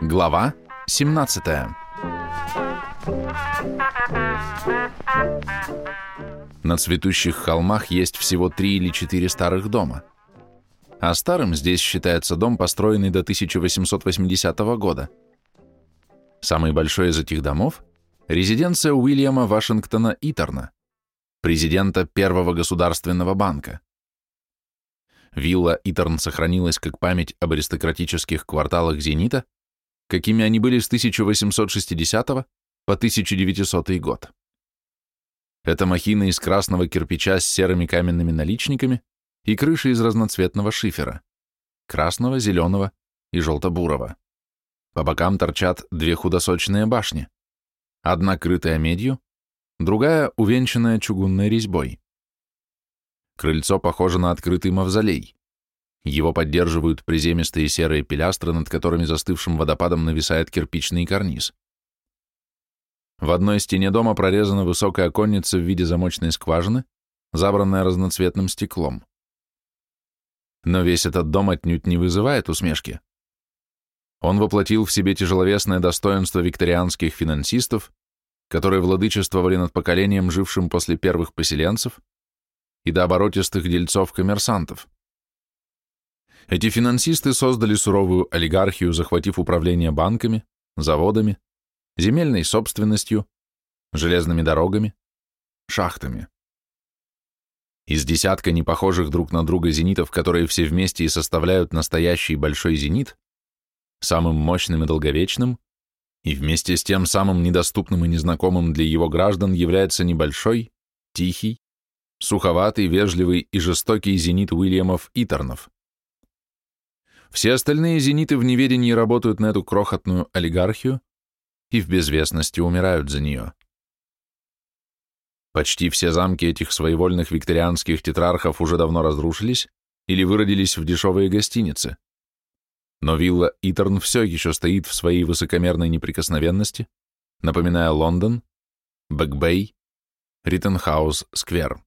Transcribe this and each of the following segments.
Глава 17 На цветущих холмах есть всего три или четыре старых дома. А старым здесь считается дом, построенный до 1880 года. Самый большой из этих домов – резиденция Уильяма Вашингтона Итерна, президента Первого государственного банка. Вилла Итерн сохранилась как память об аристократических кварталах Зенита, какими они были с 1860 по 1900 год. Это махина из красного кирпича с серыми каменными наличниками и крыша из разноцветного шифера – красного, зеленого и желто-бурого. По бокам торчат две худосочные башни, одна крытая медью, другая увенчанная чугунной резьбой. Крыльцо похоже на открытый мавзолей. Его поддерживают приземистые серые пилястры, над которыми застывшим водопадом нависает кирпичный карниз. В одной стене дома прорезана высокая оконница в виде замочной скважины, забранная разноцветным стеклом. Но весь этот дом отнюдь не вызывает усмешки. Он воплотил в себе тяжеловесное достоинство викторианских финансистов, которые владычествовали над поколением, жившим после первых поселенцев, и до оборотистых дельцов-коммерсантов. Эти финансисты создали суровую олигархию, захватив управление банками, заводами, земельной собственностью, железными дорогами, шахтами. Из десятка непохожих друг на друга зенитов, которые все вместе и составляют настоящий большой зенит, самым мощным и долговечным, и вместе с тем самым недоступным и незнакомым для его граждан является небольшой, тихий, суховатый, вежливый и жестокий зенит Уильямов Итернов. Все остальные зениты в неведении работают на эту крохотную олигархию и в безвестности умирают за нее. Почти все замки этих своевольных викторианских тетрархов уже давно разрушились или выродились в дешевые гостиницы. Но вилла Итерн все еще стоит в своей высокомерной неприкосновенности, напоминая Лондон, Бэкбэй, Риттенхаус-сквер.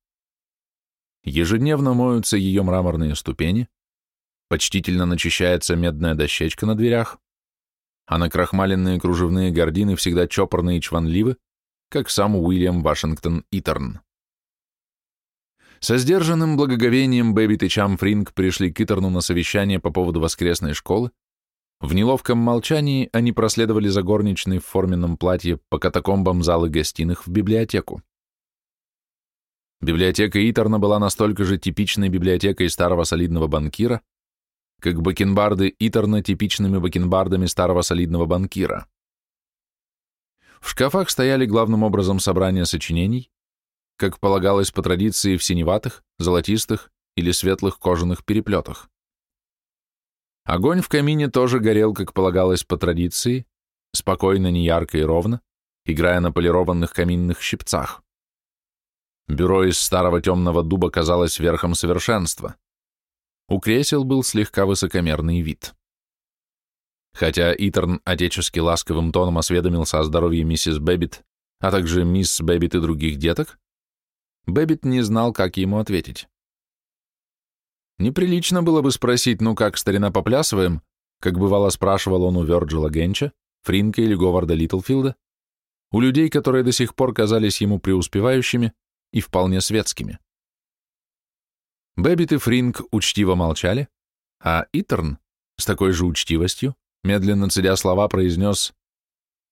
Ежедневно моются ее мраморные ступени, почтительно начищается медная дощечка на дверях, а накрахмаленные кружевные гардины всегда чопорны и чванливы, как сам Уильям Вашингтон Итерн. Со сдержанным благоговением Бэббит и Чам Фринк пришли к Итерну на совещание по поводу воскресной школы. В неловком молчании они проследовали за горничной в форменном платье по катакомбам зал и гостиных в библиотеку. Библиотека Итерна была настолько же типичной библиотекой старого солидного банкира, как бакенбарды Итерна типичными бакенбардами старого солидного банкира. В шкафах стояли главным образом собрания сочинений, как полагалось по традиции в синеватых, золотистых или светлых кожаных переплетах. Огонь в камине тоже горел, как полагалось по традиции, спокойно, неярко и ровно, играя на полированных каминных щипцах. Бюро из старого темного дуба казалось верхом совершенства. У кресел был слегка высокомерный вид. Хотя Итерн отечески ласковым тоном осведомился о здоровье миссис Бэббит, а также мисс Бэббит и других деток, Бэббит не знал, как ему ответить. Неприлично было бы спросить, ну как, старина, поплясываем, как бывало спрашивал он у Вёрджила Генча, Фринка или Говарда Литлфилда, у людей, которые до сих пор казались ему преуспевающими, и вполне светскими. Бэббит и Фринк учтиво молчали, а Итерн с такой же учтивостью, медленно цедя слова, произнес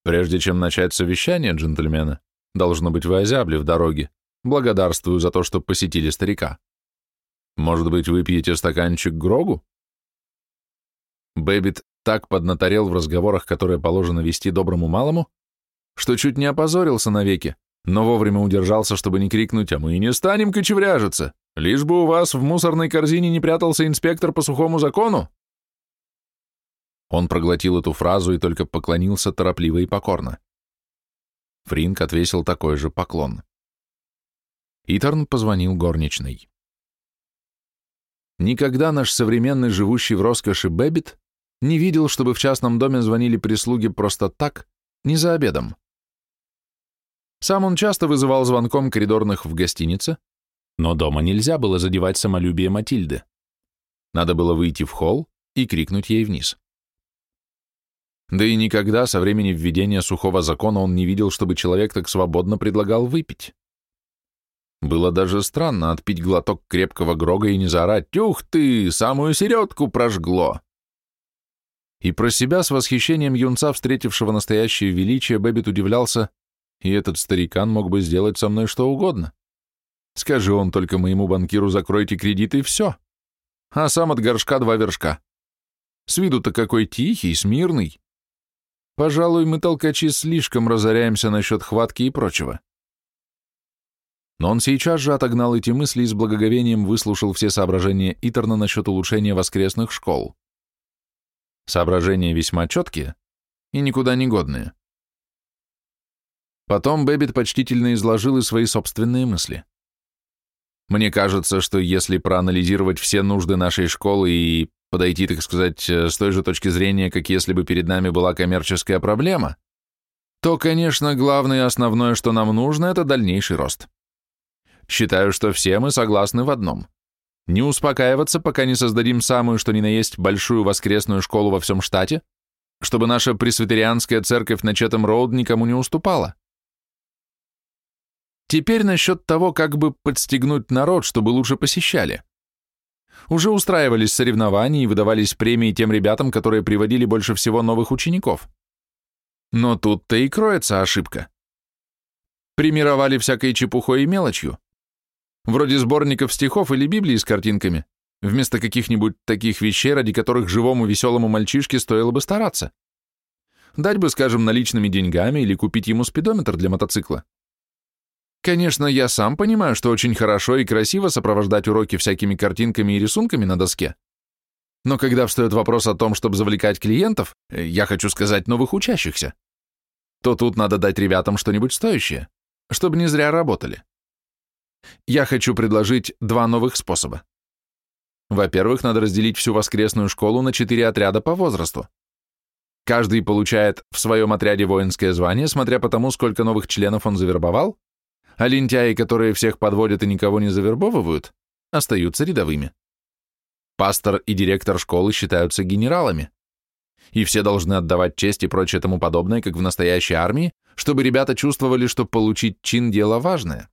«Прежде чем начать совещание, джентльмены, должно быть, вы озябли в дороге. Благодарствую за то, что посетили старика. Может быть, выпьете стаканчик Грогу?» Бэббит так поднаторел в разговорах, которые положено вести доброму малому, что чуть не опозорился навеки, но вовремя удержался, чтобы не крикнуть, а мы не станем кочевряжиться, лишь бы у вас в мусорной корзине не прятался инспектор по сухому закону. Он проглотил эту фразу и только поклонился торопливо и покорно. Фринк отвесил такой же поклон. Итерн позвонил горничной. Никогда наш современный, живущий в роскоши Бэббит, не видел, чтобы в частном доме звонили прислуги просто так, не за обедом. Сам он часто вызывал звонком коридорных в гостинице, но дома нельзя было задевать самолюбие Матильды. Надо было выйти в холл и крикнуть ей вниз. Да и никогда со времени введения сухого закона он не видел, чтобы человек так свободно предлагал выпить. Было даже странно отпить глоток крепкого грога и не заорать «Ух ты, самую середку прожгло!» И про себя с восхищением юнца, встретившего настоящее величие, Бэббит удивлялся, и этот старикан мог бы сделать со мной что угодно. Скажи он только моему банкиру, закройте кредит и все. А сам от горшка два вершка. С виду-то какой тихий, смирный. Пожалуй, мы, толкачи, слишком разоряемся насчет хватки и прочего. Но он сейчас же отогнал эти мысли и с благоговением выслушал все соображения Итерна насчет улучшения воскресных школ. Соображения весьма четкие и никуда не годные. Потом Бэббит почтительно изложил и свои собственные мысли. Мне кажется, что если проанализировать все нужды нашей школы и подойти, так сказать, с той же точки зрения, как если бы перед нами была коммерческая проблема, то, конечно, главное и основное, что нам нужно, это дальнейший рост. Считаю, что все мы согласны в одном не успокаиваться, пока не создадим самую, что ни на есть, большую воскресную школу во всем штате, чтобы наша пресвитерианская церковь на Четом-Роуд никому не уступала. Теперь насчет того, как бы подстегнуть народ, чтобы лучше посещали. Уже устраивались соревнования и выдавались премии тем ребятам, которые приводили больше всего новых учеников. Но тут-то и кроется ошибка. Примировали всякой чепухой и мелочью, Вроде сборников стихов или Библии с картинками, вместо каких-нибудь таких вещей, ради которых живому веселому мальчишке стоило бы стараться. Дать бы, скажем, наличными деньгами или купить ему спидометр для мотоцикла. Конечно, я сам понимаю, что очень хорошо и красиво сопровождать уроки всякими картинками и рисунками на доске. Но когда встает вопрос о том, чтобы завлекать клиентов, э, я хочу сказать новых учащихся, то тут надо дать ребятам что-нибудь стоящее, чтобы не зря работали. Я хочу предложить два новых способа. Во-первых, надо разделить всю воскресную школу на четыре отряда по возрасту. Каждый получает в своем отряде воинское звание, смотря по тому, сколько новых членов он завербовал, а лентяи, которые всех подводят и никого не завербовывают, остаются рядовыми. Пастор и директор школы считаются генералами, и все должны отдавать честь и прочее тому подобное, как в настоящей армии, чтобы ребята чувствовали, что получить чин – дело важное.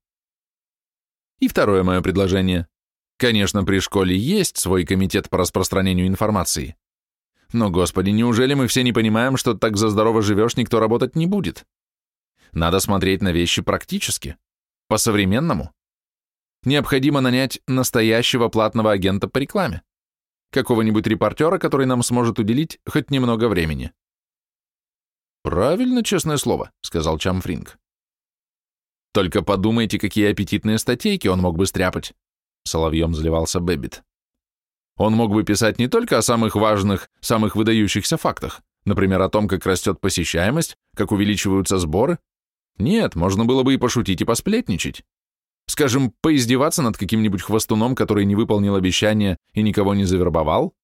И второе мое предложение. Конечно, при школе есть свой комитет по распространению информации. Но, господи, неужели мы все не понимаем, что так за здорово живешь, никто работать не будет? Надо смотреть на вещи практически, по-современному. Необходимо нанять настоящего платного агента по рекламе. Какого-нибудь репортера, который нам сможет уделить хоть немного времени. «Правильно, честное слово», — сказал Чамфринг. Только подумайте, какие аппетитные статейки он мог бы стряпать. Соловьем заливался Бэббит. Он мог бы писать не только о самых важных, самых выдающихся фактах, например, о том, как растет посещаемость, как увеличиваются сборы. Нет, можно было бы и пошутить, и посплетничать. Скажем, поиздеваться над каким-нибудь хвастуном, который не выполнил обещания и никого не завербовал.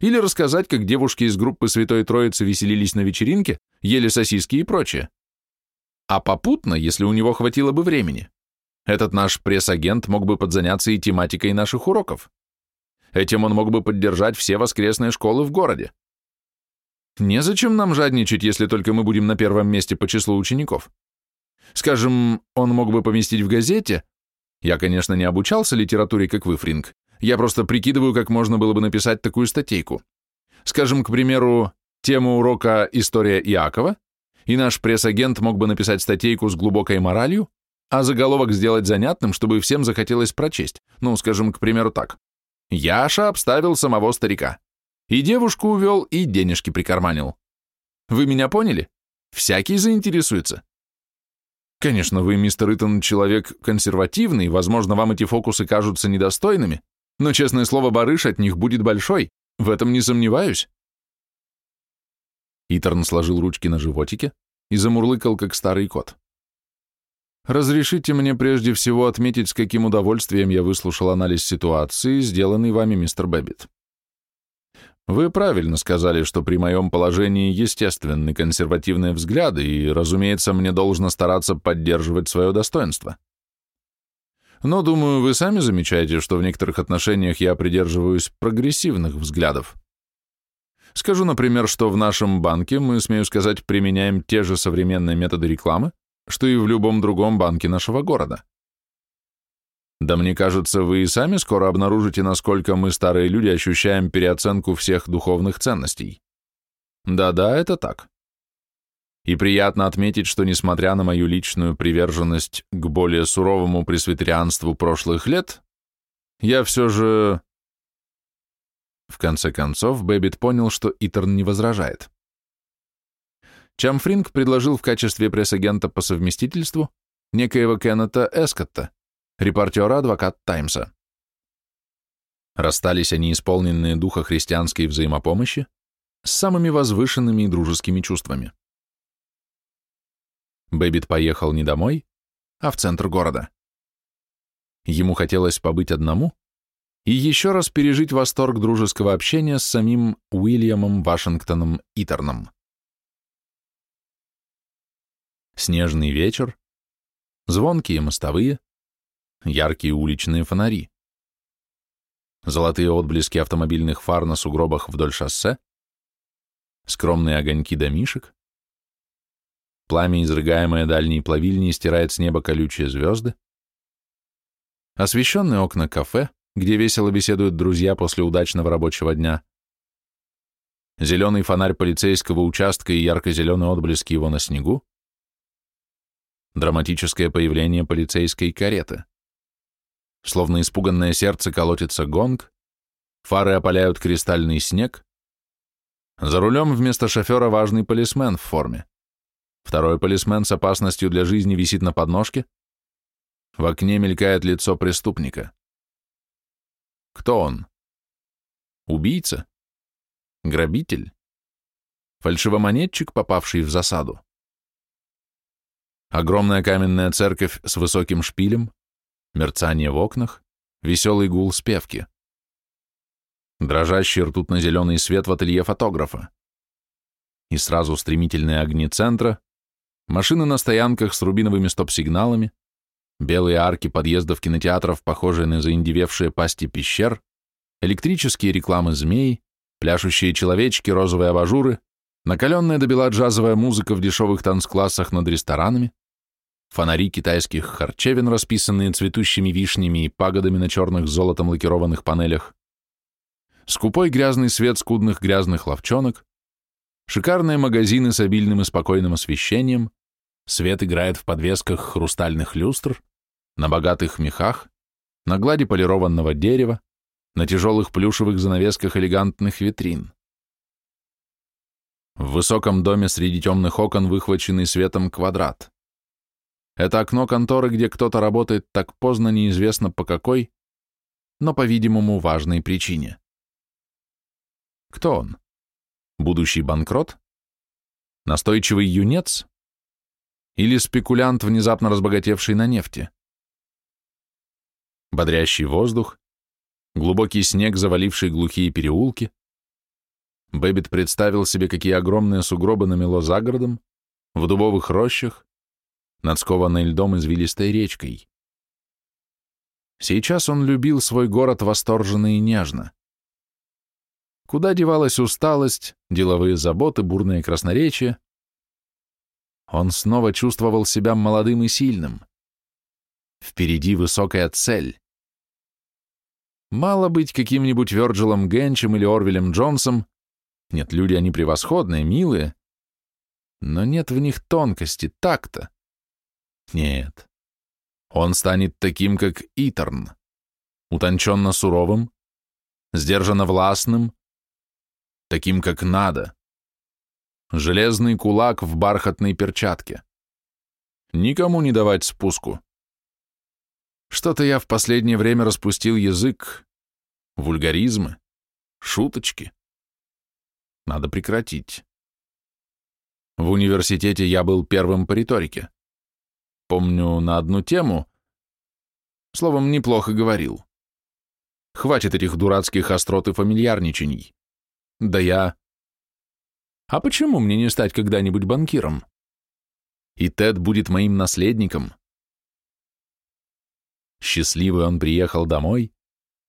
Или рассказать, как девушки из группы Святой Троицы веселились на вечеринке, ели сосиски и прочее. А попутно, если у него хватило бы времени, этот наш пресс-агент мог бы подзаняться и тематикой наших уроков. Этим он мог бы поддержать все воскресные школы в городе. Незачем нам жадничать, если только мы будем на первом месте по числу учеников. Скажем, он мог бы поместить в газете. Я, конечно, не обучался литературе, как вы, Фринг. Я просто прикидываю, как можно было бы написать такую статейку. Скажем, к примеру, тему урока «История Иакова» и наш пресс-агент мог бы написать статейку с глубокой моралью, а заголовок сделать занятным, чтобы всем захотелось прочесть. Ну, скажем, к примеру, так. Яша обставил самого старика. И девушку увел, и денежки прикарманил. Вы меня поняли? Всякий заинтересуется. Конечно, вы, мистер Итон, человек консервативный, возможно, вам эти фокусы кажутся недостойными, но, честное слово, барыш от них будет большой, в этом не сомневаюсь. Итерн сложил ручки на животике и замурлыкал, как старый кот. «Разрешите мне прежде всего отметить, с каким удовольствием я выслушал анализ ситуации, сделанный вами, мистер Бэббит. Вы правильно сказали, что при моем положении естественны консервативные взгляды, и, разумеется, мне должно стараться поддерживать свое достоинство. Но, думаю, вы сами замечаете, что в некоторых отношениях я придерживаюсь прогрессивных взглядов. Скажу, например, что в нашем банке мы, смею сказать, применяем те же современные методы рекламы, что и в любом другом банке нашего города. Да мне кажется, вы и сами скоро обнаружите, насколько мы, старые люди, ощущаем переоценку всех духовных ценностей. Да-да, это так. И приятно отметить, что, несмотря на мою личную приверженность к более суровому пресвитерианству прошлых лет, я все же... В конце концов, Бэббит понял, что Итерн не возражает. Чам Фринк предложил в качестве пресс-агента по совместительству некоего Кеннета Эскотта, репортера «Адвокат-Таймса». Расстались они, исполненные духа христианской взаимопомощи, с самыми возвышенными и дружескими чувствами. Бэббит поехал не домой, а в центр города. Ему хотелось побыть одному и еще раз пережить восторг дружеского общения с самим Уильямом Вашингтоном Итерном. Снежный вечер, звонкие мостовые, яркие уличные фонари, золотые отблески автомобильных фар на сугробах вдоль шоссе, скромные огоньки домишек, пламя, изрыгаемое дальней плавильней, стирает с неба колючие звезды, освещенные окна кафе, где весело беседуют друзья после удачного рабочего дня, зеленый фонарь полицейского участка и ярко-зеленые отблески его на снегу, драматическое появление полицейской кареты. Словно испуганное сердце колотится гонг, фары опаляют кристальный снег, за рулем вместо шофера важный полисмен в форме. Второй полисмен с опасностью для жизни висит на подножке. В окне мелькает лицо преступника. Кто он? Убийца? Грабитель? Фальшивомонетчик, попавший в засаду? Огромная каменная церковь с высоким шпилем, мерцание в окнах, веселый гул спевки. Дрожащий ртутно-зеленый свет в ателье фотографа. И сразу стремительные огни центра, машины на стоянках с рубиновыми стоп-сигналами, белые арки подъездов кинотеатров, похожие на заиндевевшие пасти пещер, электрические рекламы змей, пляшущие человечки, розовые абажуры, накаленная до бела джазовая музыка в дешевых танцклассах над ресторанами, фонари китайских харчевин, расписанные цветущими вишнями и пагодами на черных золотом лакированных панелях, скупой грязный свет скудных грязных ловчонок, шикарные магазины с обильным и спокойным освещением, свет играет в подвесках хрустальных люстр, на богатых мехах, на глади полированного дерева, на тяжелых плюшевых занавесках элегантных витрин. В высоком доме среди темных окон выхваченный светом квадрат. Это окно конторы, где кто-то работает так поздно, неизвестно по какой, но, по-видимому, важной причине. Кто он? Будущий банкрот? Настойчивый юнец? Или спекулянт, внезапно разбогатевший на нефти? Бодрящий воздух, глубокий снег, заваливший глухие переулки. Бэббит представил себе, какие огромные сугробы намело за городом, в дубовых рощах, над скованной льдом извилистой речкой. Сейчас он любил свой город восторженно и нежно. Куда девалась усталость, деловые заботы, бурное красноречие? Он снова чувствовал себя молодым и сильным. Впереди высокая цель. Мало быть каким-нибудь Вёрджилом Генчем или Орвелем Джонсом. Нет, люди они превосходные, милые. Но нет в них тонкости, такта. Нет. Он станет таким, как Итерн, утонченно суровым, сдержанно властным, таким, как надо. Железный кулак в бархатной перчатке. Никому не давать спуску. Что-то я в последнее время распустил язык, вульгаризмы, шуточки. Надо прекратить. В университете я был первым по риторике. Помню, на одну тему. Словом, неплохо говорил. Хватит этих дурацких острот и фамильярничаний. Да я... А почему мне не стать когда-нибудь банкиром? И Тед будет моим наследником. Счастливый он приехал домой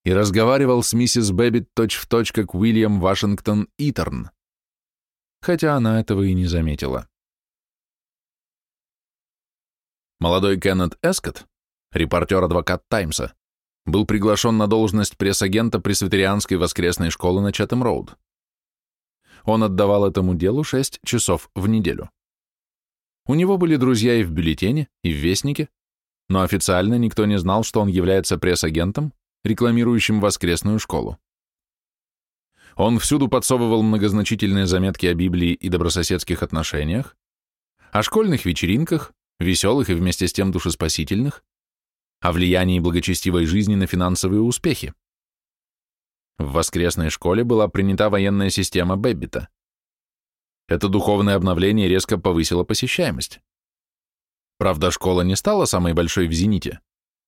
и разговаривал с миссис Бэббит точь-в-точь, как Уильям Вашингтон Итерн, хотя она этого и не заметила. Молодой Кеннет Эскотт, репортер-адвокат Таймса, был приглашен на должность пресс-агента пресвитерианской воскресной школы на Чатем-Роуд. Он отдавал этому делу 6 часов в неделю. У него были друзья и в бюллетене, и в Вестнике, но официально никто не знал, что он является пресс-агентом, рекламирующим воскресную школу. Он всюду подсовывал многозначительные заметки о Библии и добрососедских отношениях, о школьных вечеринках, веселых и вместе с тем душеспасительных, о влиянии благочестивой жизни на финансовые успехи. В воскресной школе была принята военная система Бэббита. Это духовное обновление резко повысило посещаемость. Правда, школа не стала самой большой в «Зените».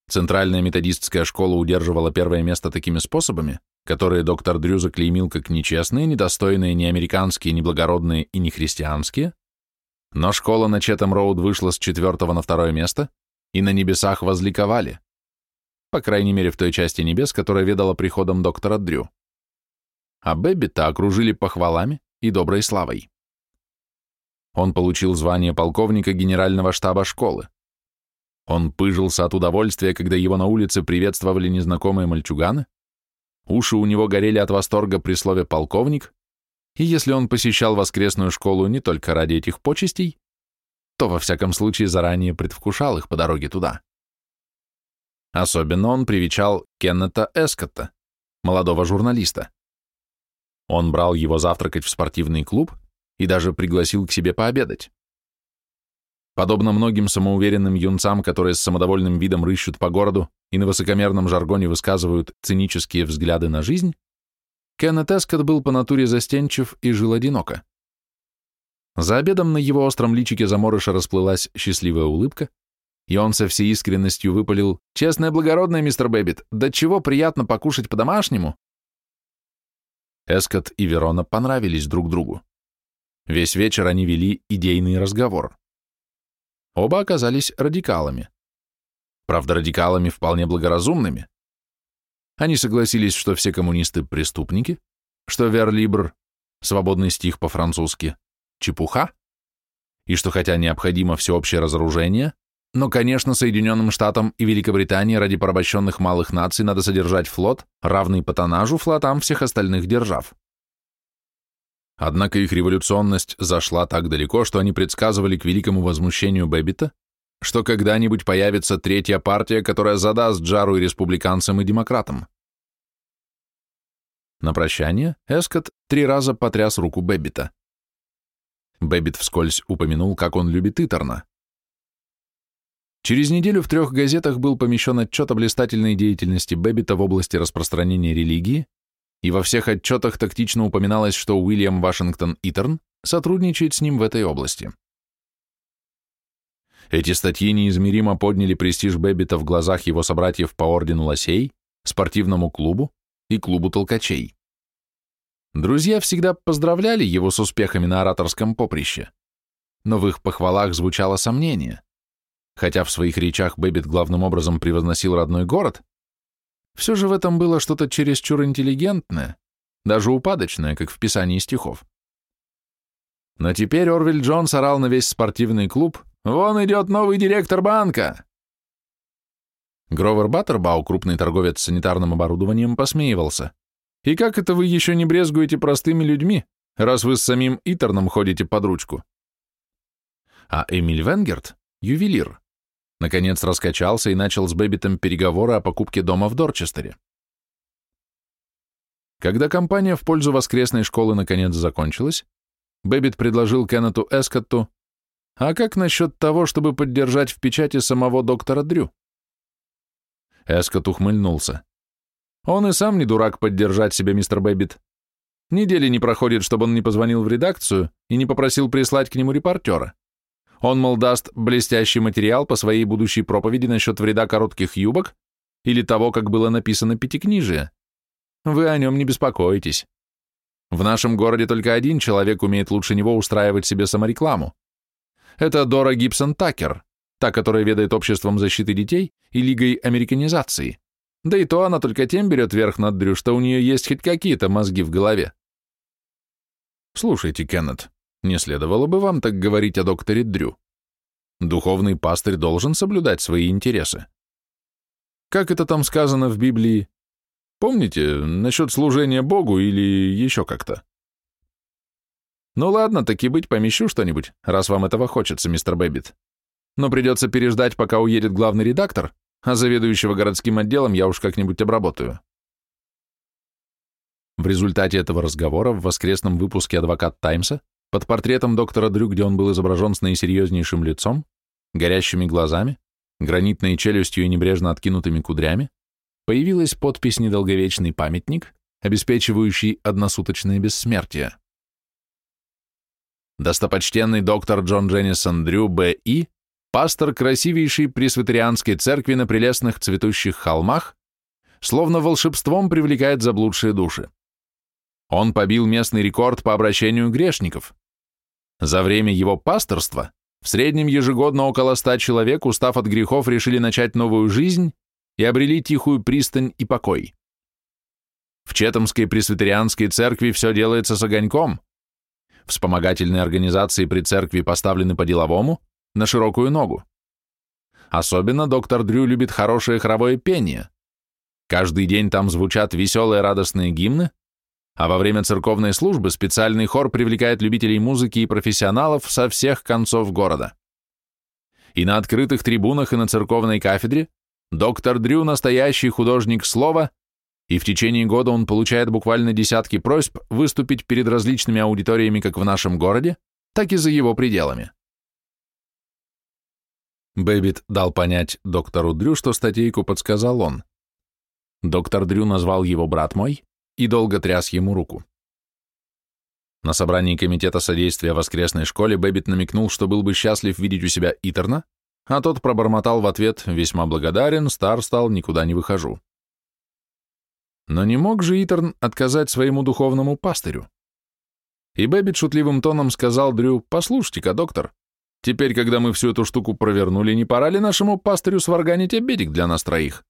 Центральная методистская школа удерживала первое место такими способами, которые доктор Дрю заклеймил как нечестные, недостойные, не американские, не благородные и не христианские, но школа на Четэм-Роуд вышла с четвертого на второе место, и на небесах возликовали. По крайней мере, в той части небес, которая ведала приходом доктора Дрю. А Бэббита окружили похвалами и доброй славой. Он получил звание полковника генерального штаба школы. Он пыжился от удовольствия, когда его на улице приветствовали незнакомые мальчуганы, уши у него горели от восторга при слове «полковник», и если он посещал воскресную школу не только ради этих почестей, то во всяком случае заранее предвкушал их по дороге туда. Особенно он привечал Кеннета Эскотта, молодого журналиста. Он брал его завтракать в спортивный клуб и даже пригласил к себе пообедать. Подобно многим самоуверенным юнцам, которые с самодовольным видом рыщут по городу и на высокомерном жаргоне высказывают цинические взгляды на жизнь, Кеннет Эскот был по натуре застенчив и жил одиноко. За обедом на его остром личике заморыша расплылась счастливая улыбка, и он со всей искренностью выпалил «Честное благородное, мистер Бэббит, до чего приятно покушать по-домашнему!» Эскот и Верона понравились друг другу. Весь вечер они вели идейный разговор. Оба оказались радикалами. Правда, радикалами вполне благоразумными. Они согласились, что все коммунисты – преступники, что верлибр – свободный стих по-французски – чепуха, и что хотя необходимо всеобщее разоружение, но, конечно, Соединенным Штатам и Великобритании ради порабощенных малых наций надо содержать флот, равный по тоннажу флотам всех остальных держав. Однако их революционность зашла так далеко, что они предсказывали к великому возмущению Бэббита, что когда-нибудь появится третья партия, которая задаст жару и республиканцам, и демократам. На прощание Эскотт три раза потряс руку Бэббита. Бэббит вскользь упомянул, как он любит Итерна. Через неделю в трех газетах был помещен отчет о блистательной деятельности Бэббита в области распространения религии, и во всех отчетах тактично упоминалось, что Уильям Вашингтон Итерн сотрудничает с ним в этой области. Эти статьи неизмеримо подняли престиж Бэббита в глазах его собратьев по ордену Лосей, спортивному клубу и клубу толкачей. Друзья всегда поздравляли его с успехами на ораторском поприще, но в их похвалах звучало сомнение. Хотя в своих речах Бэббит главным образом превозносил родной город, все же в этом было что-то чересчур интеллигентное, даже упадочное, как в писании стихов. Но теперь Орвиль Джонс орал на весь спортивный клуб «Вон идет новый директор банка!» Гровер Баттербау, крупный торговец санитарным оборудованием, посмеивался. «И как это вы еще не брезгуете простыми людьми, раз вы с самим Итерном ходите под ручку?» А Эмиль Венгерт, ювелир, наконец раскачался и начал с Бэббитом переговоры о покупке дома в Дорчестере. Когда кампания в пользу воскресной школы наконец закончилась, Бэббит предложил Кеннету Эскотту, «А как насчет того, чтобы поддержать в печати самого доктора Дрю?» Эскотт ухмыльнулся. «Он и сам не дурак поддержать себя, мистер Бэббит. Недели не проходит, чтобы он не позвонил в редакцию и не попросил прислать к нему репортера. Он, мол, даст блестящий материал по своей будущей проповеди насчет вреда коротких юбок или того, как было написано пятикнижие. Вы о нем не беспокойтесь. В нашем городе только один человек умеет лучше него устраивать себе саморекламу. Это Дора Гибсон Такер, та, которая ведает обществом защиты детей и лигой американизации. Да и то она только тем берет верх над Дрю, что у нее есть хоть какие-то мозги в голове. Слушайте, Кеннет, не следовало бы вам так говорить о докторе Дрю. Духовный пастырь должен соблюдать свои интересы. Как это там сказано в Библии? Помните, насчет служения Богу или еще как-то? Ну ладно, так и быть, помещу что-нибудь, раз вам этого хочется, мистер Бэббит. Но придется переждать, пока уедет главный редактор, а заведующего городским отделом я уж как-нибудь обработаю. В результате этого разговора в воскресном выпуске «Адвокат Таймса» под портретом доктора Дрю, где он был изображен с наисерьезнейшим лицом, горящими глазами, гранитной челюстью и небрежно откинутыми кудрями, появилась подпись «Недолговечный памятник», обеспечивающий односуточное бессмертие. Достопочтенный доктор Джон Дженнисон Дрю Б.И., пастор красивейшей пресвитерианской церкви на прелестных цветущих холмах, словно волшебством привлекает заблудшие души. Он побил местный рекорд по обращению грешников. За время его пасторства в среднем ежегодно около ста человек, устав от грехов, решили начать новую жизнь и обрели тихую пристань и покой. В Четомской пресвитерианской церкви все делается с огоньком. Вспомогательные организации при церкви поставлены по-деловому, на широкую ногу. Особенно доктор Дрю любит хорошее хоровое пение. Каждый день там звучат веселые радостные гимны, а во время церковной службы специальный хор привлекает любителей музыки и профессионалов со всех концов города. И на открытых трибунах и на церковной кафедре доктор Дрю настоящий художник слова, и в течение года он получает буквально десятки просьб выступить перед различными аудиториями как в нашем городе, так и за его пределами. Бэббит дал понять доктору Дрю, что статейку подсказал он. Доктор Дрю назвал его брат мой, и долго тряс ему руку. На собрании комитета содействия воскресной школе Бэббит намекнул, что был бы счастлив видеть у себя Итерна, а тот пробормотал в ответ «Весьма благодарен, стар стал, никуда не выхожу». Но не мог же Итерн отказать своему духовному пастырю. И Бэббит шутливым тоном сказал Дрю «Послушайте-ка, доктор, теперь, когда мы всю эту штуку провернули, не пора ли нашему пастырю сварганить обедик для нас троих?»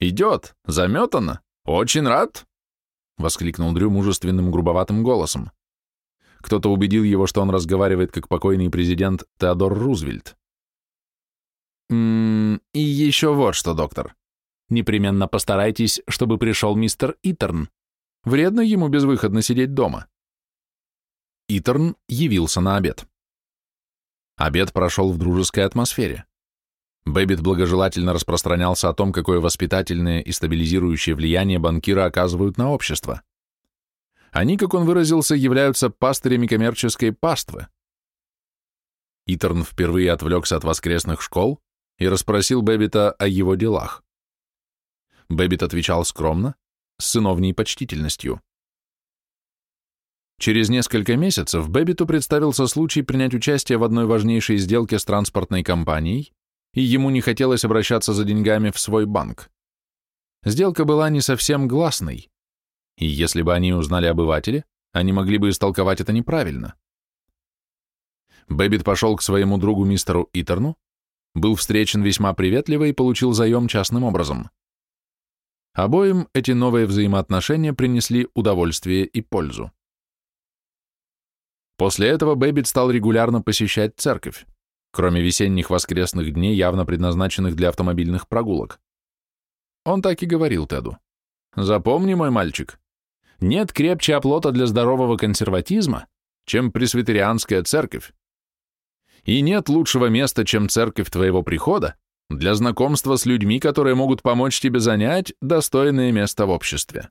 «Идет, заметано», «Очень рад!» — воскликнул Дрю мужественным грубоватым голосом. Кто-то убедил его, что он разговаривает как покойный президент Теодор Рузвельт. «М -м, «И еще вот что, доктор. Непременно постарайтесь, чтобы пришел мистер Итерн. Вредно ему безвыходно сидеть дома». Итерн явился на обед. Обед прошел в дружеской атмосфере. Бэббит благожелательно распространялся о том, какое воспитательное и стабилизирующее влияние банкиры оказывают на общество. Они, как он выразился, являются пастырями коммерческой паствы. Итерн впервые отвлекся от воскресных школ и расспросил Бэббита о его делах. Бэббит отвечал скромно, с сыновней почтительностью. Через несколько месяцев Бэббиту представился случай принять участие в одной важнейшей сделке с транспортной компанией, и ему не хотелось обращаться за деньгами в свой банк. Сделка была не совсем гласной, и если бы о ней узнали обыватели, они могли бы истолковать это неправильно. Бэббит пошел к своему другу мистеру Итерну, был встречен весьма приветливо и получил заем частным образом. Обоим эти новые взаимоотношения принесли удовольствие и пользу. После этого Бэббит стал регулярно посещать церковь кроме весенних воскресных дней, явно предназначенных для автомобильных прогулок. Он так и говорил Теду. «Запомни, мой мальчик, нет крепче оплота для здорового консерватизма, чем пресвитерианская церковь. И нет лучшего места, чем церковь твоего прихода, для знакомства с людьми, которые могут помочь тебе занять достойное место в обществе.